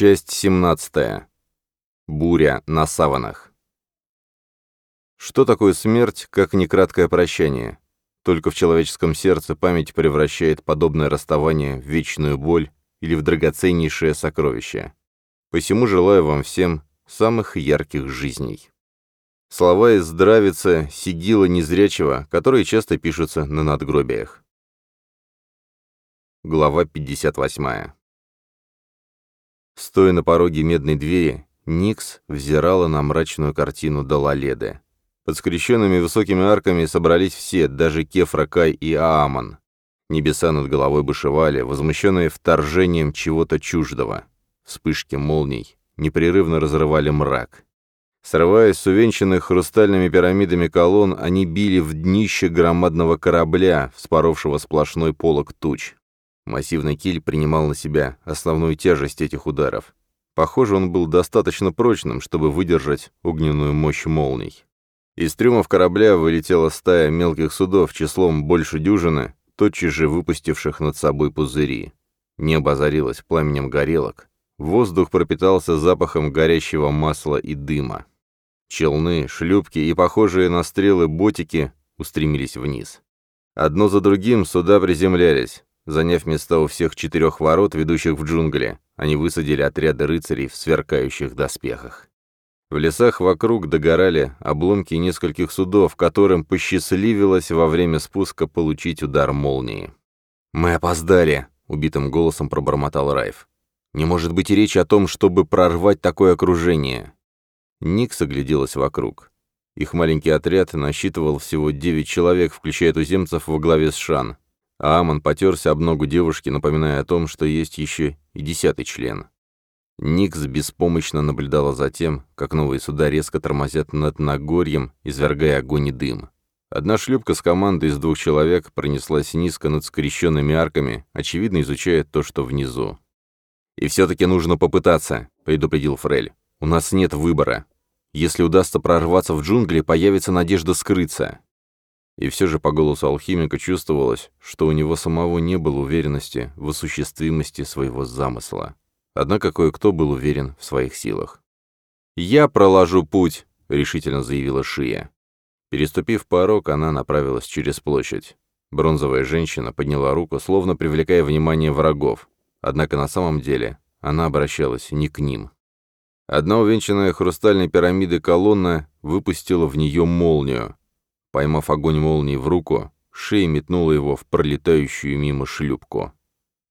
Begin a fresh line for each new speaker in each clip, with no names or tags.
Часть 17. Буря на саванах. Что такое смерть, как не краткое прощание? Только в человеческом сердце память превращает подобное расставание в вечную боль или в драгоценнейшее сокровище. Посему желаю вам всем самых ярких жизней. Слова из здравицы Сигила Незрячего, которые часто пишутся на надгробиях. Глава 58. Стоя на пороге медной двери, Никс взирала на мрачную картину Далаледы. Под скрещенными высокими арками собрались все, даже Кефра Кай и Ааман. Небеса над головой бушевали, возмущенные вторжением чего-то чуждого. Вспышки молний непрерывно разрывали мрак. Срываясь с увенчанных хрустальными пирамидами колонн, они били в днище громадного корабля, вспоровшего сплошной полог туч. Массивный киль принимал на себя основную тяжесть этих ударов. Похоже, он был достаточно прочным, чтобы выдержать огненную мощь молний. Из трюмов корабля вылетела стая мелких судов числом больше дюжины, тотчас же выпустивших над собой пузыри. Небо озарилось пламенем горелок. Воздух пропитался запахом горящего масла и дыма. Челны, шлюпки и похожие на стрелы ботики устремились вниз. Одно за другим суда приземлялись. Заняв места у всех четырех ворот, ведущих в джунгли, они высадили отряды рыцарей в сверкающих доспехах. В лесах вокруг догорали обломки нескольких судов, которым посчастливилось во время спуска получить удар молнии. «Мы опоздали!» — убитым голосом пробормотал Райф. «Не может быть и речи о том, чтобы прорвать такое окружение!» Ник огляделась вокруг. Их маленький отряд насчитывал всего девять человек, включая туземцев во главе с Шан, а Амон потерся об ногу девушки, напоминая о том, что есть еще и десятый член. Никс беспомощно наблюдала за тем, как новые суда резко тормозят над Нагорьем, извергая огонь и дым. Одна шлюпка с командой из двух человек пронеслась низко над скрещенными арками, очевидно изучая то, что внизу. «И все-таки нужно попытаться», — предупредил Фрель. «У нас нет выбора. Если удастся прорваться в джунгли, появится надежда скрыться. И все же по голосу алхимика чувствовалось, что у него самого не было уверенности в осуществимости своего замысла. Однако кое-кто был уверен в своих силах. «Я проложу путь», — решительно заявила Шия. Переступив порог, она направилась через площадь. Бронзовая женщина подняла руку, словно привлекая внимание врагов. Однако на самом деле она обращалась не к ним. Одна увенчанная хрустальной пирамидой колонна выпустила в нее молнию. Поймав огонь молнии в руку, Шей метнула его в пролетающую мимо шлюпку.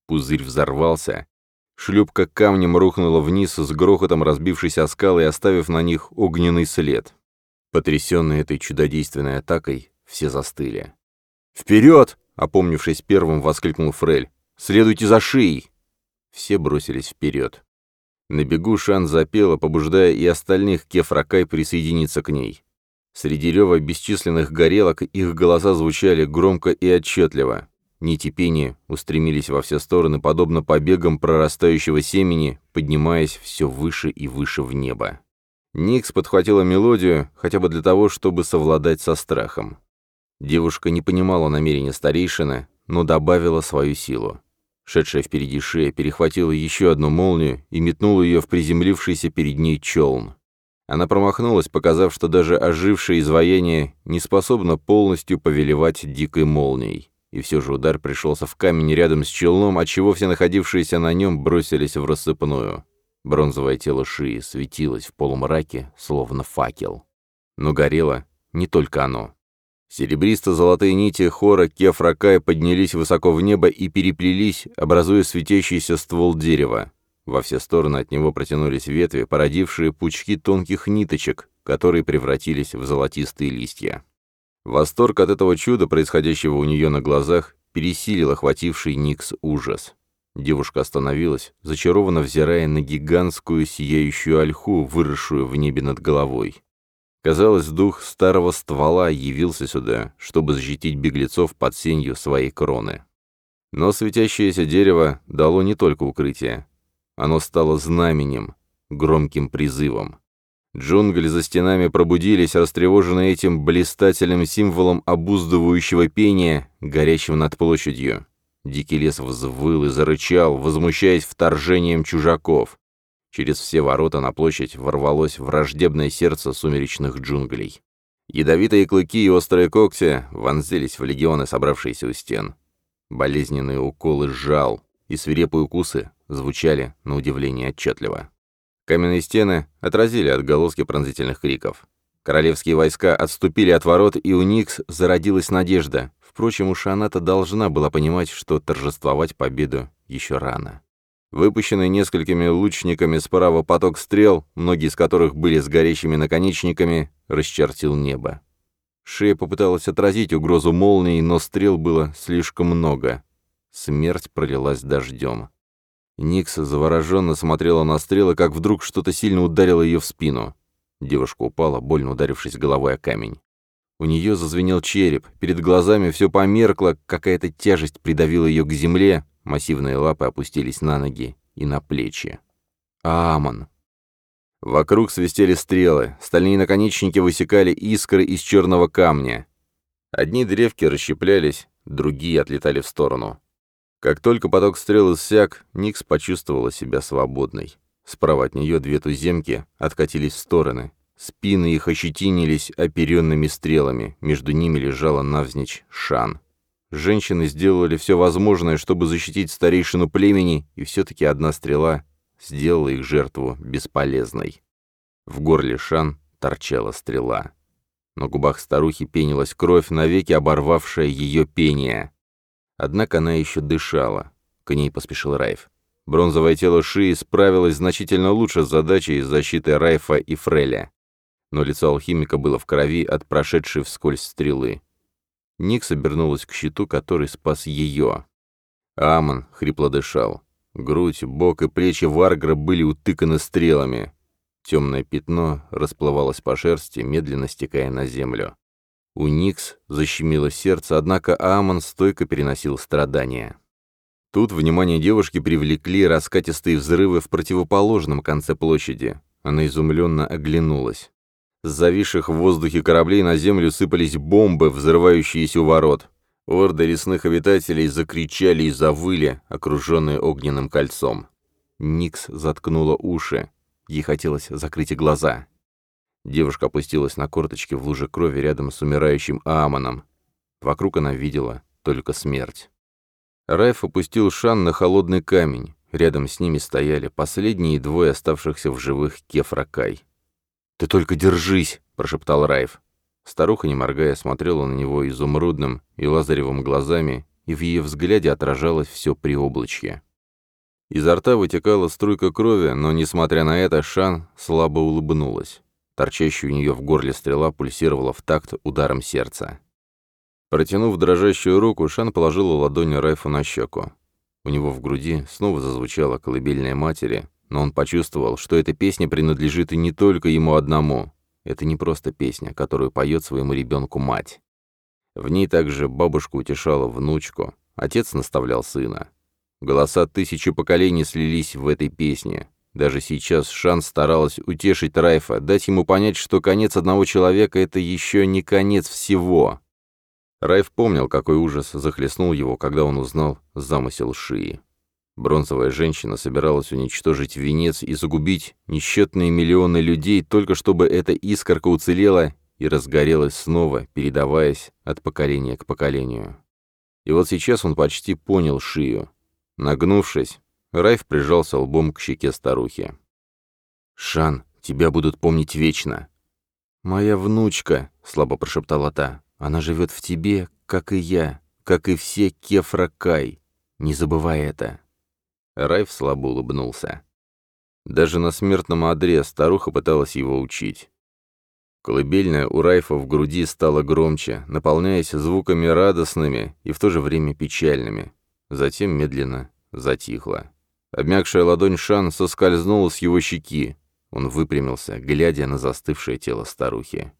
Пузырь взорвался. Шлюпка камнем рухнула вниз с грохотом разбившись о скалы оставив на них огненный след. Потрясенные этой чудодейственной атакой, все застыли. «Вперед!» — опомнившись первым, воскликнул Фрель. «Следуйте за Шей! Все бросились вперед. На бегу Шан запела, побуждая и остальных Кефракай присоединиться к ней. Среди рева бесчисленных горелок их голоса звучали громко и отчетливо. Нити пени устремились во все стороны, подобно побегам прорастающего семени, поднимаясь все выше и выше в небо. Никс подхватила мелодию, хотя бы для того, чтобы совладать со страхом. Девушка не понимала намерения старейшины, но добавила свою силу. Шедшая впереди шея перехватила еще одну молнию и метнула ее в приземлившийся перед ней челн. Она промахнулась, показав, что даже ожившее изваяние не способно полностью повелевать дикой молнией. И все же удар пришелся в камень рядом с челном, отчего все находившиеся на нем бросились в рассыпную. Бронзовое тело Шии светилось в полумраке, словно факел. Но горело не только оно. Серебристо-золотые нити хора Кефракая поднялись высоко в небо и переплелись, образуя светящийся ствол дерева. Во все стороны от него протянулись ветви, породившие пучки тонких ниточек, которые превратились в золотистые листья. Восторг от этого чуда, происходящего у нее на глазах, пересилил охвативший Никс ужас. Девушка остановилась, зачарованно взирая на гигантскую сияющую ольху, выросшую в небе над головой. Казалось, дух старого ствола явился сюда, чтобы защитить беглецов под сенью своей кроны. Но светящееся дерево дало не только укрытие. Оно стало знаменем, громким призывом. Джунгли за стенами пробудились, растревоженные этим блистательным символом обуздывающего пения, горящим над площадью. Дикий лес взвыл и зарычал, возмущаясь вторжением чужаков. Через все ворота на площадь ворвалось враждебное сердце сумеречных джунглей. Ядовитые клыки и острые когти вонзились в легионы, собравшиеся у стен. Болезненные уколы жал и свирепые укусы звучали, на удивление, отчетливо. Каменные стены отразили отголоски пронзительных криков. Королевские войска отступили от ворот, и у Никс зародилась надежда. Впрочем, у Шаната должна была понимать, что торжествовать победу еще рано. Выпущенный несколькими лучниками справа поток стрел, многие из которых были с горящими наконечниками, расчертил небо. Шея попыталась отразить угрозу молнии, но стрел было слишком много. Смерть пролилась дождем. Никса завороженно смотрела на стрелы, как вдруг что-то сильно ударило ее в спину. Девушка упала, больно ударившись головой о камень. У нее зазвенел череп, перед глазами все померкло, какая-то тяжесть придавила ее к земле, массивные лапы опустились на ноги и на плечи. Амон. Вокруг свистели стрелы, стальные наконечники высекали искры из черного камня. Одни древки расщеплялись, другие отлетали в сторону. Как только поток стрел иссяк, Никс почувствовала себя свободной. Справа от нее две туземки откатились в стороны. Спины их ощетинились оперенными стрелами, между ними лежала навзничь шан. Женщины сделали все возможное, чтобы защитить старейшину племени, и все-таки одна стрела сделала их жертву бесполезной. В горле шан торчала стрела. На губах старухи пенилась кровь, навеки оборвавшая ее пение. Однако она еще дышала. К ней поспешил Райф. Бронзовое тело Шии справилось значительно лучше с задачей защиты Райфа и Фреля. Но лицо алхимика было в крови от прошедшей вскользь стрелы. Никс обернулась к щиту, который спас ее. Амон хрипло дышал. Грудь, бок и плечи Варгра были утыканы стрелами. Темное пятно расплывалось по шерсти, медленно стекая на землю. У Никс защемило сердце, однако Амон стойко переносил страдания. Тут внимание девушки привлекли раскатистые взрывы в противоположном конце площади. Она изумленно оглянулась. С зависших в воздухе кораблей на землю сыпались бомбы, взрывающиеся у ворот. Орды лесных обитателей закричали и завыли, окруженные огненным кольцом. Никс заткнула уши. Ей хотелось закрыть глаза. Девушка опустилась на корточки в луже крови рядом с умирающим Аамоном. Вокруг она видела только смерть. Райф опустил Шан на холодный камень. Рядом с ними стояли последние двое оставшихся в живых Кефракай. «Ты только держись!» – прошептал Райф. Старуха, не моргая, смотрела на него изумрудным и лазаревым глазами, и в ее взгляде отражалось все приоблачье. Изо рта вытекала струйка крови, но, несмотря на это, Шан слабо улыбнулась. Торчащая у нее в горле стрела пульсировала в такт ударом сердца. Протянув дрожащую руку, Шан положила ладонь Райфу на щеку. У него в груди снова зазвучала колыбельная матери, но он почувствовал, что эта песня принадлежит и не только ему одному. Это не просто песня, которую поет своему ребенку мать. В ней также бабушка утешала внучку, отец наставлял сына. Голоса тысячи поколений слились в этой песне, даже сейчас Шан старалась утешить Райфа, дать ему понять, что конец одного человека — это еще не конец всего. Райф помнил, какой ужас захлестнул его, когда он узнал замысел Шии. Бронзовая женщина собиралась уничтожить венец и загубить несчетные миллионы людей, только чтобы эта искорка уцелела и разгорелась снова, передаваясь от поколения к поколению. И вот сейчас он почти понял Шию. Нагнувшись, Райф прижался лбом к щеке старухи. «Шан, тебя будут помнить вечно». «Моя внучка», — слабо прошептала та, — «она живет в тебе, как и я, как и все Кефракай. Не забывай это». Райф слабо улыбнулся. Даже на смертном одре старуха пыталась его учить. Колыбельная у Райфа в груди стала громче, наполняясь звуками радостными и в то же время печальными. Затем медленно затихла. Обмякшая ладонь Шан соскользнула с его щеки. Он выпрямился, глядя на застывшее тело старухи.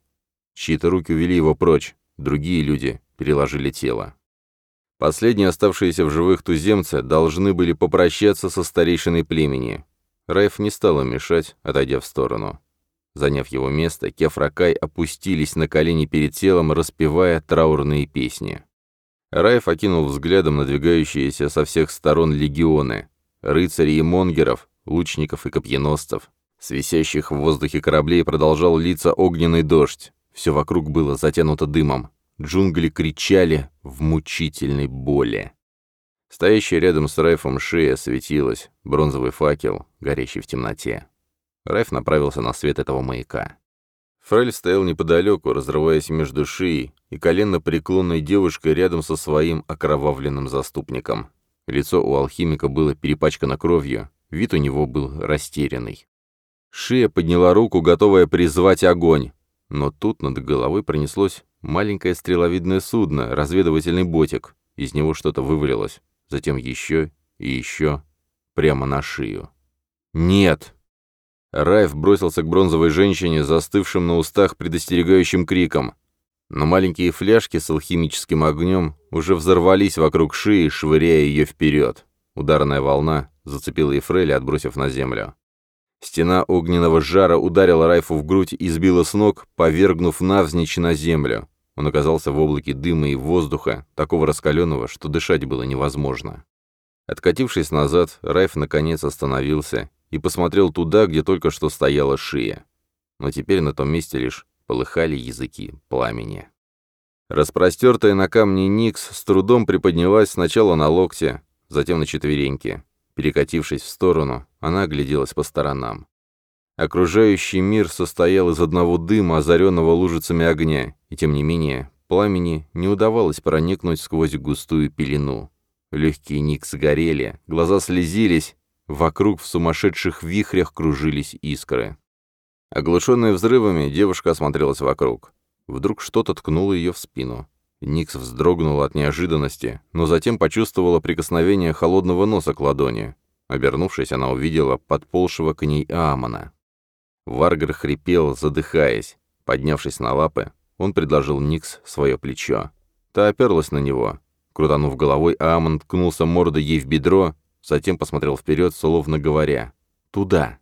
Чьи-то руки увели его прочь, другие люди переложили тело. Последние оставшиеся в живых туземцы должны были попрощаться со старейшиной племени. Райф не стал им мешать, отойдя в сторону. Заняв его место, Кефракай опустились на колени перед телом, распевая траурные песни. Райф окинул взглядом надвигающиеся со всех сторон легионы рыцарей и монгеров, лучников и копьеносцев. С висящих в воздухе кораблей продолжал литься огненный дождь. Все вокруг было затянуто дымом. Джунгли кричали в мучительной боли. Стоящая рядом с Райфом шея светилась, бронзовый факел, горящий в темноте. Райф направился на свет этого маяка. Фрель стоял неподалеку, разрываясь между шеей и коленно-преклонной девушкой рядом со своим окровавленным заступником. Лицо у алхимика было перепачкано кровью, вид у него был растерянный. Шия подняла руку, готовая призвать огонь. Но тут над головой пронеслось маленькое стреловидное судно, разведывательный ботик. Из него что-то вывалилось. Затем еще и еще. Прямо на шию. «Нет!» Райф бросился к бронзовой женщине, застывшим на устах предостерегающим криком но маленькие фляжки с алхимическим огнем уже взорвались вокруг шеи, швыряя ее вперед. Ударная волна зацепила Ефрели, отбросив на землю. Стена огненного жара ударила Райфу в грудь и сбила с ног, повергнув навзничь на землю. Он оказался в облаке дыма и воздуха, такого раскаленного, что дышать было невозможно. Откатившись назад, Райф наконец остановился и посмотрел туда, где только что стояла шия. Но теперь на том месте лишь полыхали языки пламени. Распростертая на камне Никс с трудом приподнялась сначала на локте, затем на четвереньки. Перекатившись в сторону, она огляделась по сторонам. Окружающий мир состоял из одного дыма, озаренного лужицами огня, и тем не менее пламени не удавалось проникнуть сквозь густую пелену. Легкие Никс сгорели, глаза слезились, вокруг в сумасшедших вихрях кружились искры. Оглушенная взрывами, девушка осмотрелась вокруг. Вдруг что-то ткнуло ее в спину. Никс вздрогнула от неожиданности, но затем почувствовала прикосновение холодного носа к ладони. Обернувшись, она увидела подползшего к ней Аамона. Варгар хрипел, задыхаясь. Поднявшись на лапы, он предложил Никс свое плечо. Та оперлась на него. Крутанув головой, Аамон ткнулся мордой ей в бедро, затем посмотрел вперед, словно говоря «Туда!».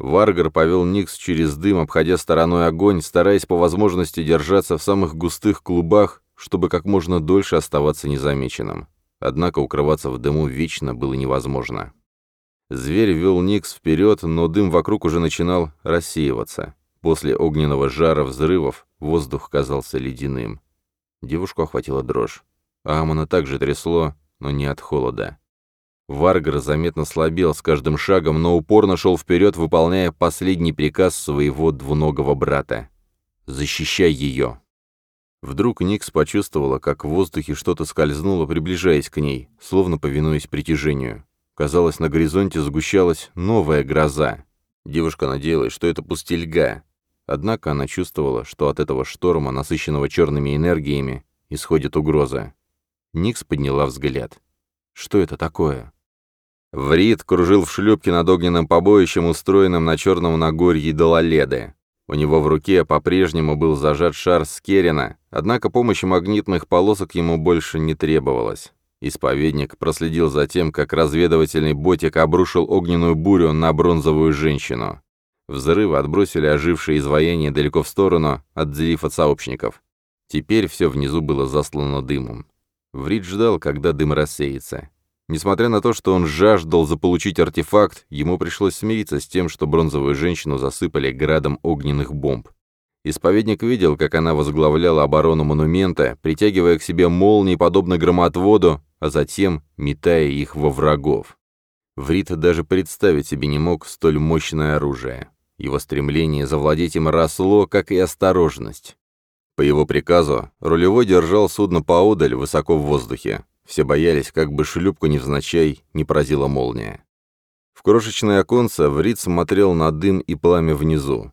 Варгар повел Никс через дым, обходя стороной огонь, стараясь по возможности держаться в самых густых клубах, чтобы как можно дольше оставаться незамеченным. Однако укрываться в дыму вечно было невозможно. Зверь вел Никс вперед, но дым вокруг уже начинал рассеиваться. После огненного жара взрывов воздух казался ледяным. Девушку охватила дрожь. Амона также трясло, но не от холода. Варгар заметно слабел с каждым шагом, но упорно шел вперед, выполняя последний приказ своего двуногого брата. «Защищай ее!» Вдруг Никс почувствовала, как в воздухе что-то скользнуло, приближаясь к ней, словно повинуясь притяжению. Казалось, на горизонте сгущалась новая гроза. Девушка надеялась, что это пустельга. Однако она чувствовала, что от этого шторма, насыщенного черными энергиями, исходит угроза. Никс подняла взгляд. «Что это такое?» Врит кружил в шлюпке над огненным побоищем, устроенным на черном Нагорье Дололеды. У него в руке по-прежнему был зажат шар Скерина, однако помощи магнитных полосок ему больше не требовалось. Исповедник проследил за тем, как разведывательный ботик обрушил огненную бурю на бронзовую женщину. Взрывы отбросили ожившее изваяние далеко в сторону, отделив от сообщников. Теперь все внизу было заслано дымом. Врид ждал, когда дым рассеется. Несмотря на то, что он жаждал заполучить артефакт, ему пришлось смириться с тем, что бронзовую женщину засыпали градом огненных бомб. Исповедник видел, как она возглавляла оборону монумента, притягивая к себе молнии, подобно громотводу, а затем метая их во врагов. Врит даже представить себе не мог столь мощное оружие. Его стремление завладеть им росло, как и осторожность. По его приказу, рулевой держал судно поодаль, высоко в воздухе. Все боялись, как бы шлюпку невзначай не поразила молния. В крошечное оконце Врит смотрел на дым и пламя внизу.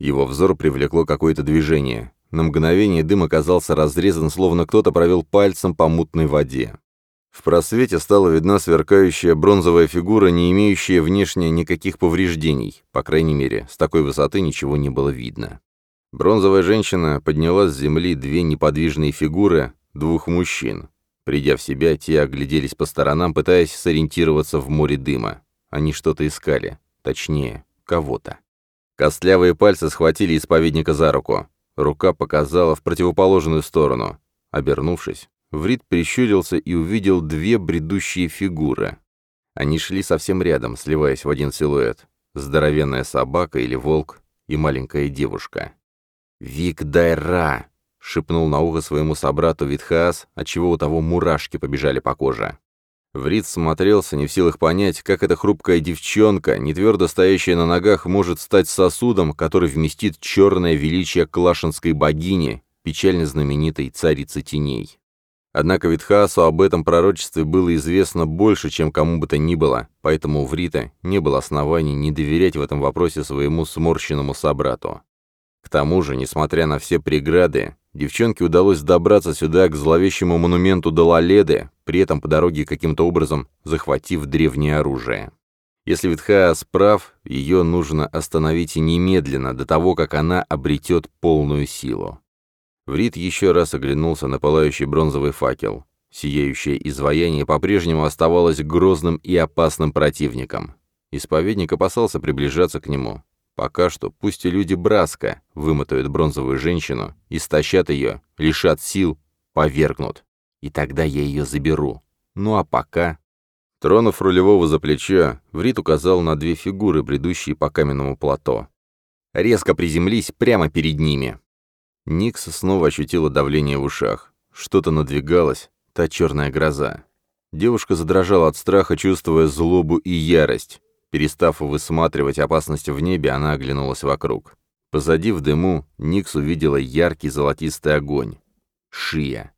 Его взор привлекло какое-то движение. На мгновение дым оказался разрезан, словно кто-то провел пальцем по мутной воде. В просвете стала видна сверкающая бронзовая фигура, не имеющая внешне никаких повреждений. По крайней мере, с такой высоты ничего не было видно. Бронзовая женщина подняла с земли две неподвижные фигуры двух мужчин. Придя в себя, те огляделись по сторонам, пытаясь сориентироваться в море дыма. Они что-то искали. Точнее, кого-то. Костлявые пальцы схватили исповедника за руку. Рука показала в противоположную сторону. Обернувшись, Врит прищурился и увидел две бредущие фигуры. Они шли совсем рядом, сливаясь в один силуэт. Здоровенная собака или волк и маленькая девушка. «Вик Дайра!» шепнул на ухо своему собрату Витхас, отчего у того мурашки побежали по коже. Врит смотрелся, не в силах понять, как эта хрупкая девчонка, не твердо стоящая на ногах, может стать сосудом, который вместит черное величие клашинской богини, печально знаменитой царицы теней. Однако Витхасу об этом пророчестве было известно больше, чем кому бы то ни было, поэтому у Врита не было оснований не доверять в этом вопросе своему сморщенному собрату. К тому же, несмотря на все преграды, Девчонке удалось добраться сюда, к зловещему монументу Далаледы, при этом по дороге каким-то образом захватив древнее оружие. Если Витхаас прав, ее нужно остановить немедленно, до того, как она обретет полную силу. Врит еще раз оглянулся на пылающий бронзовый факел. Сияющее изваяние по-прежнему оставалось грозным и опасным противником. Исповедник опасался приближаться к нему. Пока что пусть и люди Браска вымотают бронзовую женщину, истощат ее, лишат сил, повергнут. И тогда я ее заберу. Ну а пока... Тронув рулевого за плечо, Врит указал на две фигуры, бредущие по каменному плато. Резко приземлись прямо перед ними. Никс снова ощутила давление в ушах. Что-то надвигалось, та черная гроза. Девушка задрожала от страха, чувствуя злобу и ярость. Перестав высматривать опасность в небе, она оглянулась вокруг. Позади в дыму Никс увидела яркий золотистый огонь. Шия.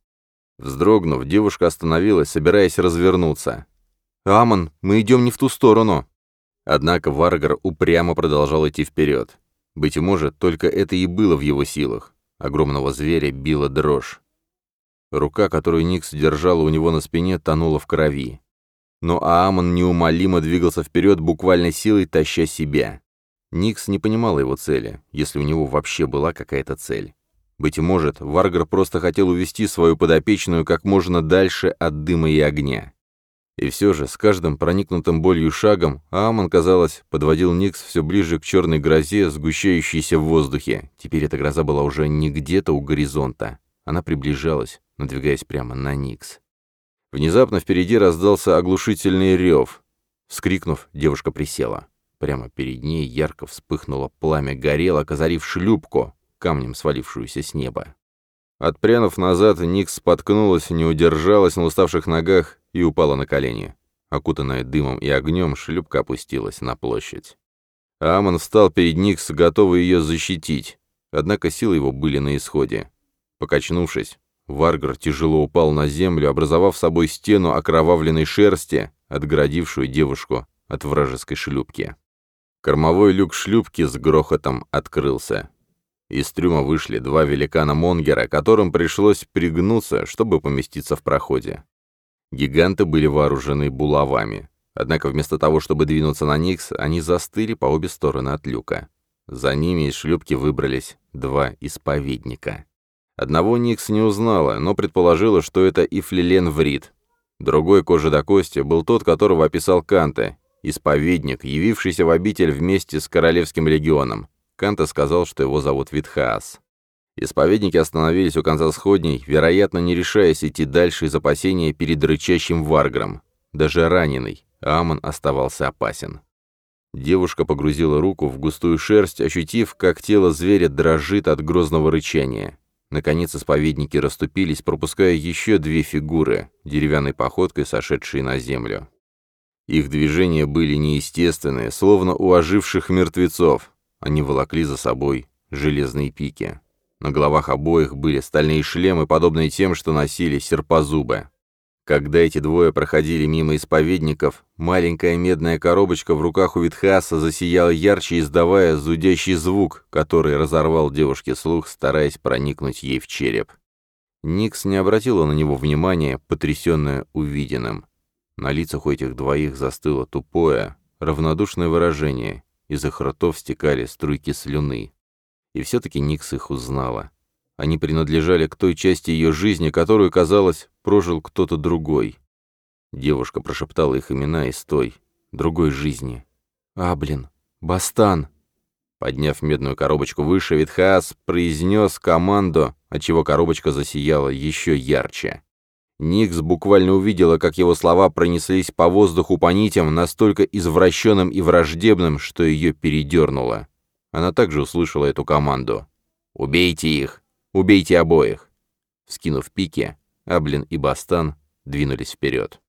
Вздрогнув, девушка остановилась, собираясь развернуться. «Амон, мы идем не в ту сторону!» Однако Варгар упрямо продолжал идти вперед. Быть может, только это и было в его силах. Огромного зверя била дрожь. Рука, которую Никс держала у него на спине, тонула в крови но Аамон неумолимо двигался вперед, буквально силой таща себя. Никс не понимал его цели, если у него вообще была какая-то цель. Быть может, Варгар просто хотел увести свою подопечную как можно дальше от дыма и огня. И все же, с каждым проникнутым болью шагом, Амон, казалось, подводил Никс все ближе к черной грозе, сгущающейся в воздухе. Теперь эта гроза была уже не где-то у горизонта. Она приближалась, надвигаясь прямо на Никс. Внезапно впереди раздался оглушительный рев. Вскрикнув, девушка присела. Прямо перед ней ярко вспыхнуло пламя горело, козарив шлюпку, камнем свалившуюся с неба. Отпрянув назад, Ник споткнулась, не удержалась на уставших ногах и упала на колени. Окутанная дымом и огнем, шлюпка опустилась на площадь. Амон встал перед Никс, готовый ее защитить, однако силы его были на исходе. Покачнувшись, Варгар тяжело упал на землю, образовав собой стену окровавленной шерсти, отгородившую девушку от вражеской шлюпки. Кормовой люк шлюпки с грохотом открылся. Из трюма вышли два великана Монгера, которым пришлось пригнуться, чтобы поместиться в проходе. Гиганты были вооружены булавами. Однако вместо того, чтобы двинуться на Никс, они застыли по обе стороны от люка. За ними из шлюпки выбрались два исповедника. Одного Никс не узнала, но предположила, что это Ифлилен Врит. Другой кожи до кости был тот, которого описал Канте, исповедник, явившийся в обитель вместе с королевским легионом. Канта сказал, что его зовут Витхаас. Исповедники остановились у конца сходней, вероятно, не решаясь идти дальше из опасения перед рычащим варгром. Даже раненый, Амон оставался опасен. Девушка погрузила руку в густую шерсть, ощутив, как тело зверя дрожит от грозного рычания. Наконец исповедники расступились, пропуская еще две фигуры, деревянной походкой сошедшие на землю. Их движения были неестественные, словно у оживших мертвецов. Они волокли за собой железные пики. На головах обоих были стальные шлемы, подобные тем, что носили серпозубы. Когда эти двое проходили мимо исповедников, маленькая медная коробочка в руках у Витхаса засияла ярче, издавая зудящий звук, который разорвал девушке слух, стараясь проникнуть ей в череп. Никс не обратила на него внимания, потрясённая увиденным. На лицах у этих двоих застыло тупое, равнодушное выражение, из их ртов стекали струйки слюны. И все-таки Никс их узнала. Они принадлежали к той части ее жизни, которую, казалось, прожил кто-то другой. Девушка прошептала их имена из той, другой жизни. «Аблин! Бастан!» Подняв медную коробочку выше, Витхаас произнес команду, отчего коробочка засияла еще ярче. Никс буквально увидела, как его слова пронеслись по воздуху по нитям, настолько извращенным и враждебным, что ее передернуло. Она также услышала эту команду. «Убейте их! Убейте обоих!» Скинув пики, Аблин и Бастан двинулись вперед.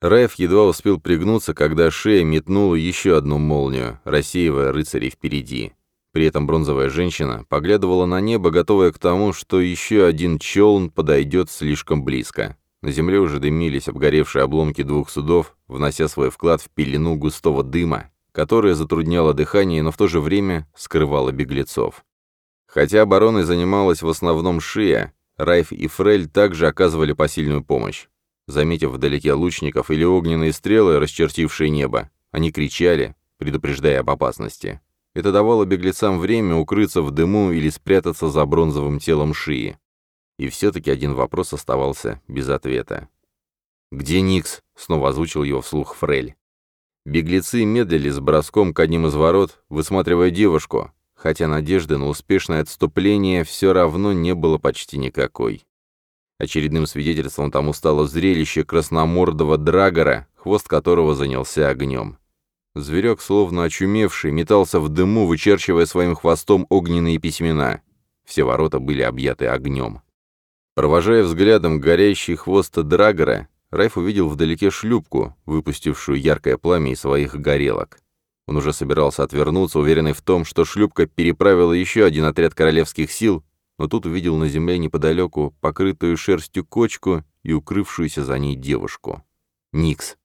Райф едва успел пригнуться, когда шея метнула еще одну молнию, рассеивая рыцарей впереди. При этом бронзовая женщина поглядывала на небо, готовая к тому, что еще один челн подойдет слишком близко. На земле уже дымились обгоревшие обломки двух судов, внося свой вклад в пелену густого дыма, которая затрудняла дыхание, но в то же время скрывала беглецов. Хотя обороной занималась в основном Шия, Райф и Фрель также оказывали посильную помощь. Заметив вдалеке лучников или огненные стрелы, расчертившие небо, они кричали, предупреждая об опасности. Это давало беглецам время укрыться в дыму или спрятаться за бронзовым телом Шии. И все-таки один вопрос оставался без ответа. «Где Никс?» — снова озвучил его вслух Фрель. Беглецы медлили с броском к одним из ворот, высматривая девушку, хотя надежды на успешное отступление все равно не было почти никакой. Очередным свидетельством тому стало зрелище красномордого драгора, хвост которого занялся огнем. Зверек, словно очумевший, метался в дыму, вычерчивая своим хвостом огненные письмена. Все ворота были объяты огнем. Провожая взглядом горящий хвост драгора, Райф увидел вдалеке шлюпку, выпустившую яркое пламя из своих горелок. Он уже собирался отвернуться, уверенный в том, что шлюпка переправила еще один отряд королевских сил, но тут увидел на земле неподалеку покрытую шерстью кочку и укрывшуюся за ней девушку. Никс.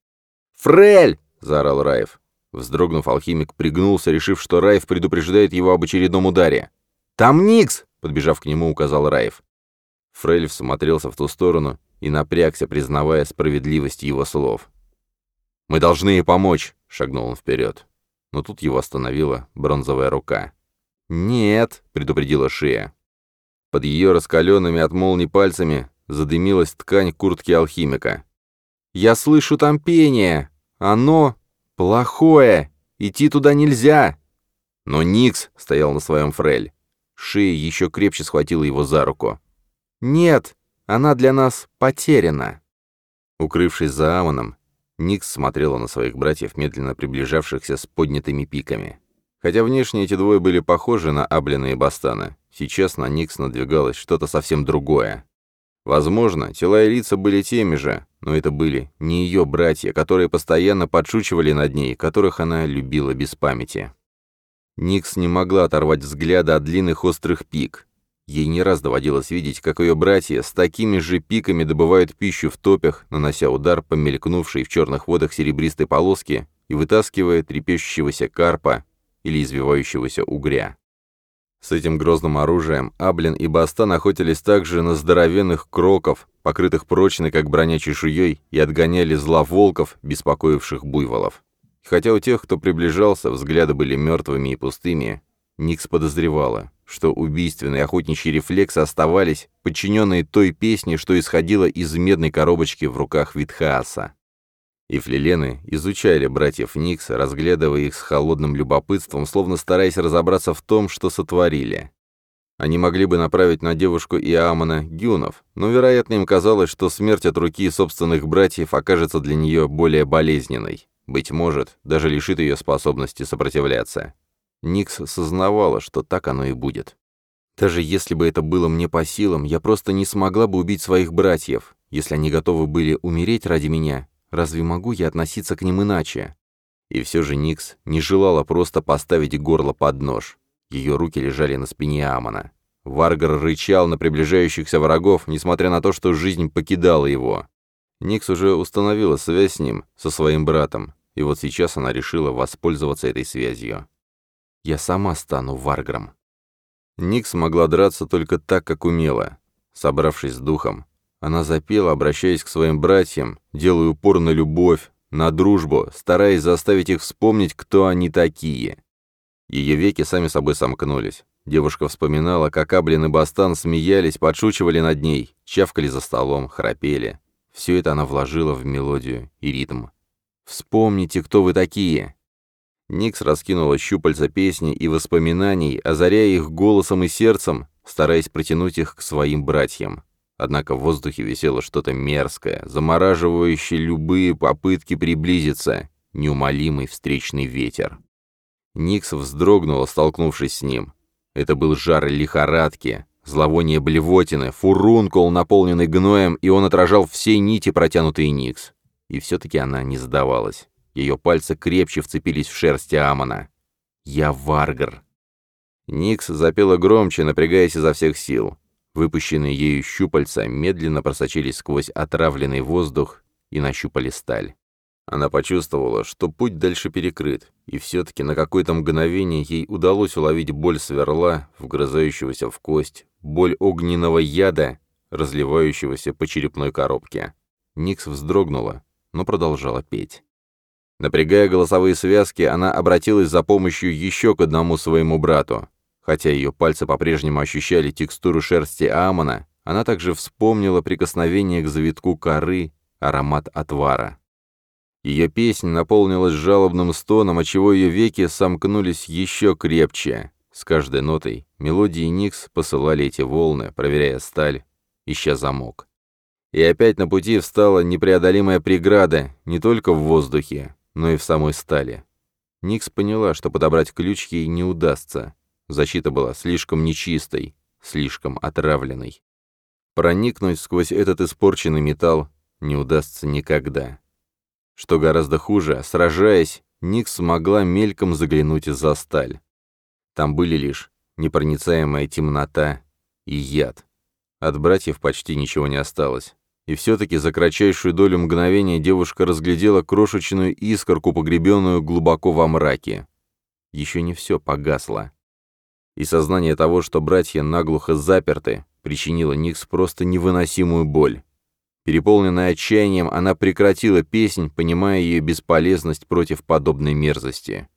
«Фрель!» — заорал Раев. Вздрогнув, алхимик пригнулся, решив, что Раев предупреждает его об очередном ударе. «Там Никс!» — подбежав к нему, указал Раев. Фрель всмотрелся в ту сторону и напрягся, признавая справедливость его слов. «Мы должны ей помочь!» — шагнул он вперед но тут его остановила бронзовая рука. «Нет!» — предупредила шея. Под ее раскаленными от молнии пальцами задымилась ткань куртки алхимика. «Я слышу там пение! Оно плохое! Идти туда нельзя!» Но Никс стоял на своем фрель. Шея еще крепче схватила его за руку. «Нет, она для нас потеряна!» Укрывшись за Амоном, Никс смотрела на своих братьев, медленно приближавшихся с поднятыми пиками. Хотя внешне эти двое были похожи на Аблина и Бастана, сейчас на Никс надвигалось что-то совсем другое. Возможно, тела и лица были теми же, но это были не ее братья, которые постоянно подшучивали над ней, которых она любила без памяти. Никс не могла оторвать взгляда от длинных острых пик. Ей не раз доводилось видеть, как ее братья с такими же пиками добывают пищу в топях, нанося удар по мелькнувшей в черных водах серебристой полоске и вытаскивая трепещущегося карпа или извивающегося угря. С этим грозным оружием Аблин и Баста охотились также на здоровенных кроков, покрытых прочной, как броня чешуей, и отгоняли зла волков, беспокоивших буйволов. Хотя у тех, кто приближался, взгляды были мертвыми и пустыми, Никс подозревала, что убийственный охотничьи рефлексы оставались, подчиненные той песне, что исходила из медной коробочки в руках Витхааса. И флилены изучали братьев Никс, разглядывая их с холодным любопытством, словно стараясь разобраться в том, что сотворили. Они могли бы направить на девушку Иамана Гюнов, но, вероятно, им казалось, что смерть от руки собственных братьев окажется для нее более болезненной. Быть может, даже лишит ее способности сопротивляться. Никс сознавала, что так оно и будет. Даже если бы это было мне по силам, я просто не смогла бы убить своих братьев. Если они готовы были умереть ради меня, разве могу я относиться к ним иначе? И все же Никс не желала просто поставить горло под нож. Ее руки лежали на спине Амона. Варгар рычал на приближающихся врагов, несмотря на то, что жизнь покидала его. Никс уже установила связь с ним, со своим братом, и вот сейчас она решила воспользоваться этой связью. Я сама стану варгром». Ник смогла драться только так, как умела. Собравшись с духом, она запела, обращаясь к своим братьям, делая упор на любовь, на дружбу, стараясь заставить их вспомнить, кто они такие. Ее веки сами собой сомкнулись. Девушка вспоминала, как Аблин и Бастан смеялись, подшучивали над ней, чавкали за столом, храпели. Все это она вложила в мелодию и ритм. «Вспомните, кто вы такие!» Никс раскинула щупальца песни и воспоминаний, озаряя их голосом и сердцем, стараясь протянуть их к своим братьям. Однако в воздухе висело что-то мерзкое, замораживающее любые попытки приблизиться, неумолимый встречный ветер. Никс вздрогнула, столкнувшись с ним. Это был жар лихорадки, зловоние блевотины, фурункул, наполненный гноем, и он отражал все нити, протянутые Никс. И все-таки она не сдавалась. Ее пальцы крепче вцепились в шерсть Амона. «Я Варгар». Никс запела громче, напрягаясь изо всех сил. Выпущенные ею щупальца медленно просочились сквозь отравленный воздух и нащупали сталь. Она почувствовала, что путь дальше перекрыт, и все-таки на какое-то мгновение ей удалось уловить боль сверла, вгрызающегося в кость, боль огненного яда, разливающегося по черепной коробке. Никс вздрогнула, но продолжала петь. Напрягая голосовые связки, она обратилась за помощью еще к одному своему брату. Хотя ее пальцы по-прежнему ощущали текстуру шерсти Амона, она также вспомнила прикосновение к завитку коры, аромат отвара. Ее песнь наполнилась жалобным стоном, отчего ее веки сомкнулись еще крепче. С каждой нотой мелодии Никс посылали эти волны, проверяя сталь, ища замок. И опять на пути встала непреодолимая преграда, не только в воздухе, но и в самой стали. Никс поняла, что подобрать ключ ей не удастся. Защита была слишком нечистой, слишком отравленной. Проникнуть сквозь этот испорченный металл не удастся никогда. Что гораздо хуже, сражаясь, Никс смогла мельком заглянуть за сталь. Там были лишь непроницаемая темнота и яд. От братьев почти ничего не осталось. И все-таки за кратчайшую долю мгновения девушка разглядела крошечную искорку, погребенную глубоко во мраке. Еще не все погасло. И сознание того, что братья наглухо заперты, причинило Никс просто невыносимую боль. Переполненная отчаянием, она прекратила песнь, понимая ее бесполезность против подобной мерзости.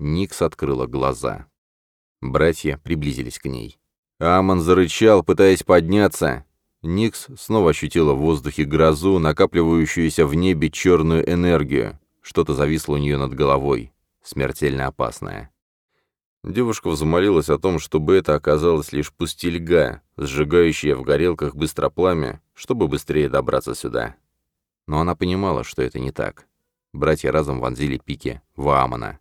Никс открыла глаза. Братья приблизились к ней. Амон зарычал, пытаясь подняться, Никс снова ощутила в воздухе грозу, накапливающуюся в небе черную энергию. Что-то зависло у нее над головой, смертельно опасное. Девушка взмолилась о том, чтобы это оказалось лишь пустельга, сжигающая в горелках быстропламя, чтобы быстрее добраться сюда. Но она понимала, что это не так. Братья разом вонзили пики в Амона.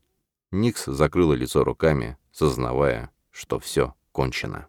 Никс закрыла лицо руками, сознавая, что все кончено.